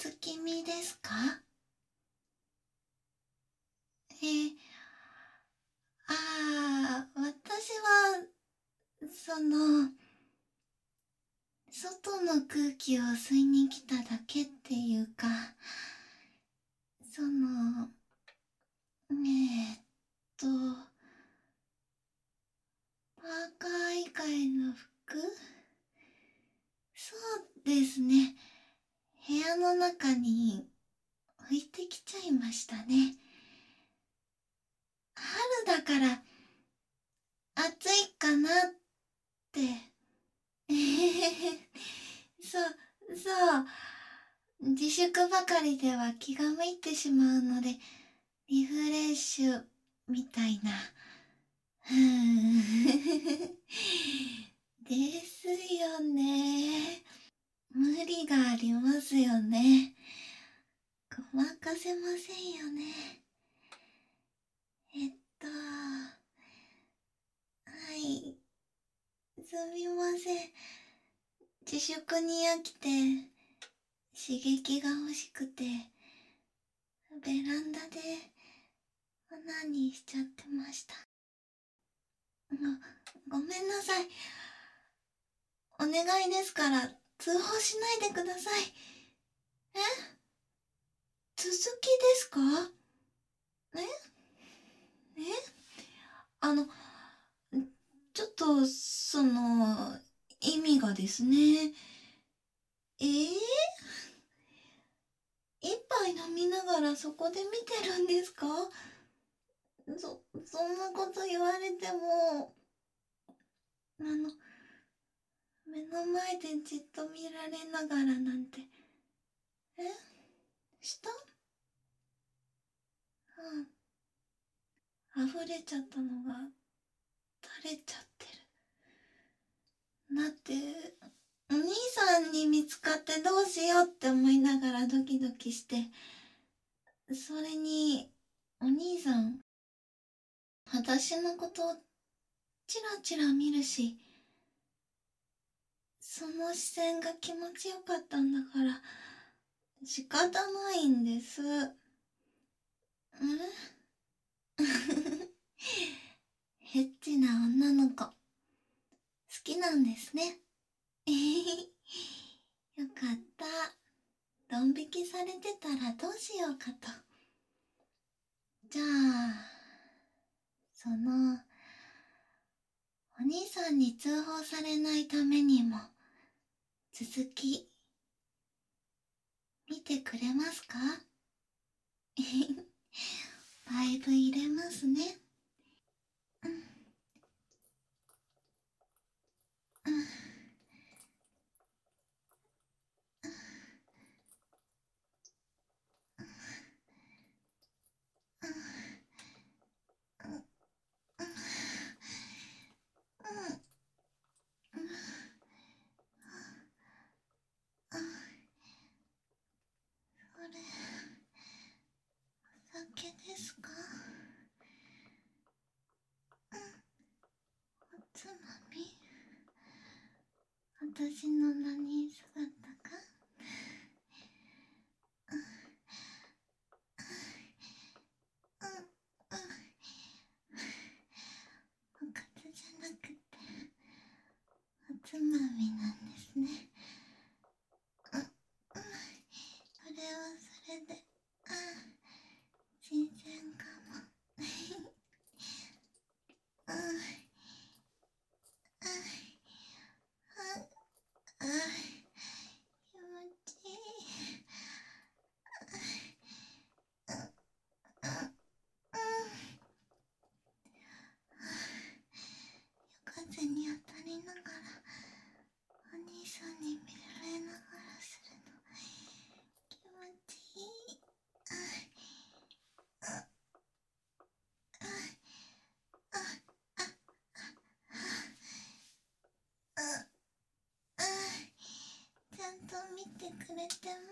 月見ですか？え、ああ、私は、その、外の空気を吸いに来ただけっていうか、その、えー、っと、パーカー以外の服？そうですね。部屋の中に置いてきちゃいましたね。春だから暑いかなって。えへへ。そう、そう。自粛ばかりでは気がめいてしまうので、リフレッシュみたいな。ふん。ですよね。無理がありますよね。ごまかせませんよね。えっと、はい。すみません。自粛に飽きて、刺激が欲しくて、ベランダで、オナニーしちゃってました。ご、ごめんなさい。お願いですから、通報しないでください。え？続きですか？ええあの、ちょっと、その、意味がですね。えー、一杯飲みながらそこで見てるんですか？そ、そんなこと言われても、あの、目の前でじっと見られながらなんて。え？した？うん。溢れちゃったのが垂れちゃってる。だって、お兄さんに見つかってどうしようって思いながらドキドキして、それに、お兄さん、私のことチラチラ見るし、その視線が気持ちよかったんだから仕方ないんです。ヘッチな女の子好きなんですね。よかった。ドン引きされてたらどうしようかと。じゃあ、その、お兄さんに通報されないためにも、続き、見てくれますか？パイプ入れますね。うん。うんですかおつまみ私の何姿か。おかずじゃなくておつまみめて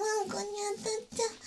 マンコに当たっちゃう。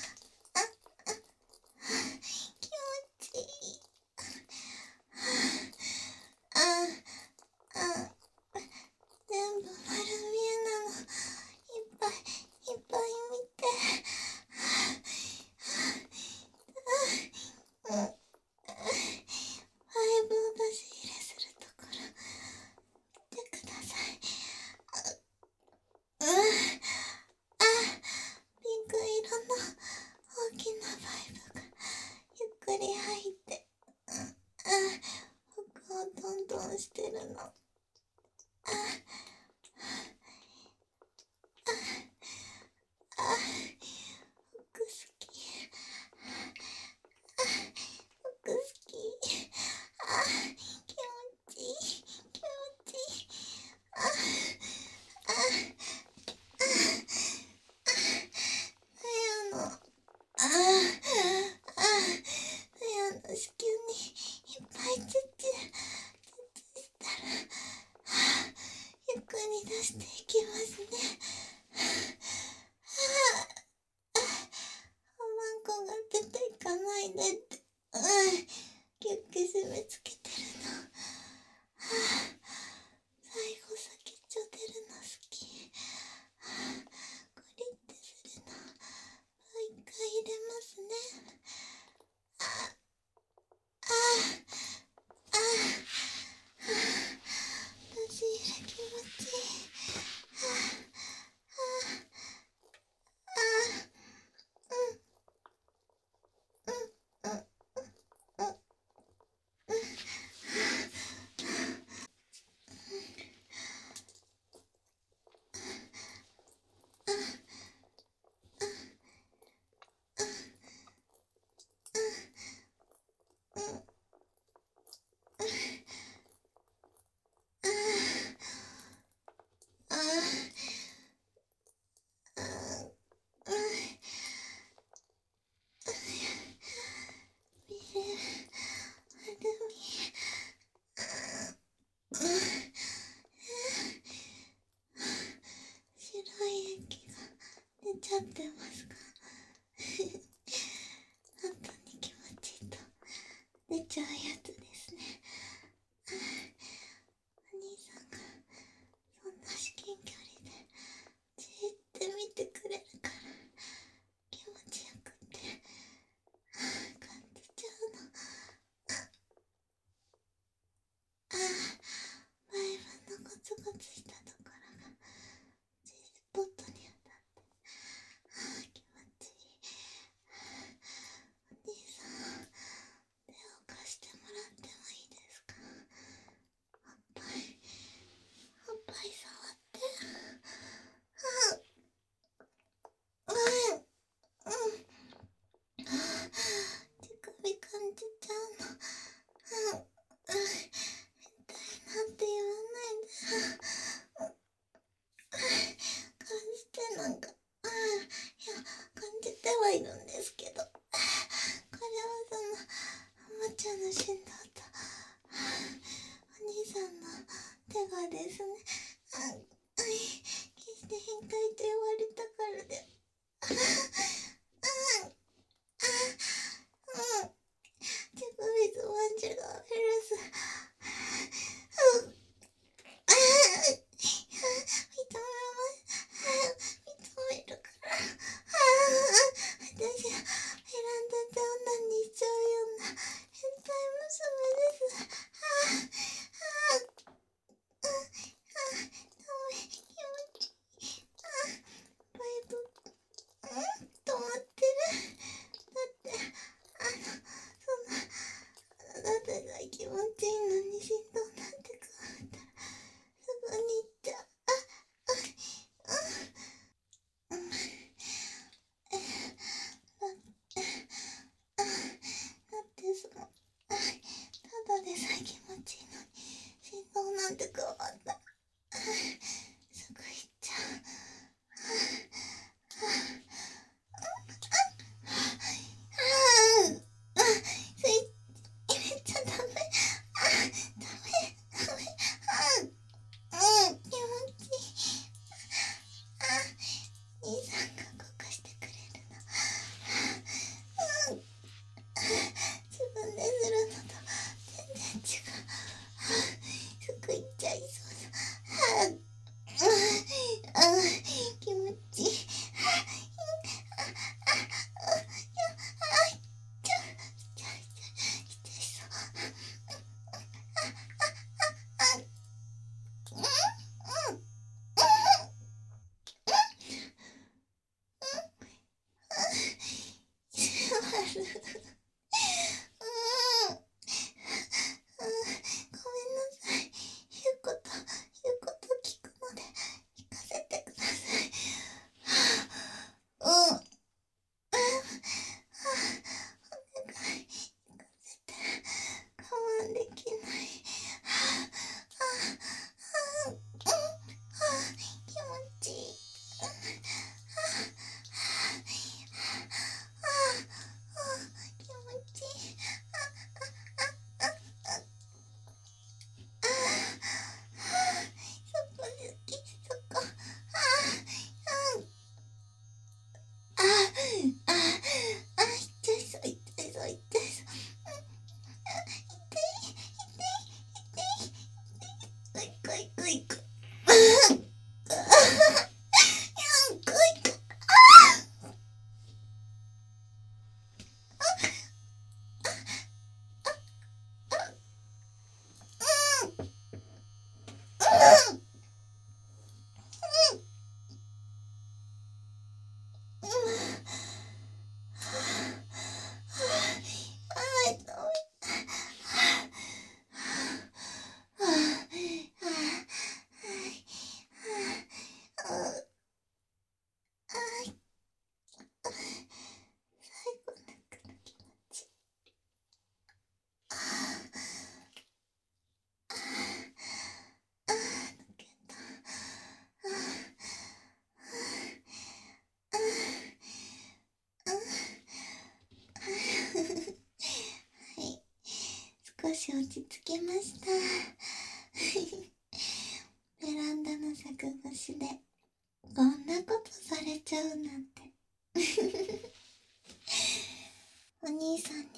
ってます少し落ち着きました。ベランダの柵越しでこんなことされちゃうなんて。お兄さんに行かされちゃった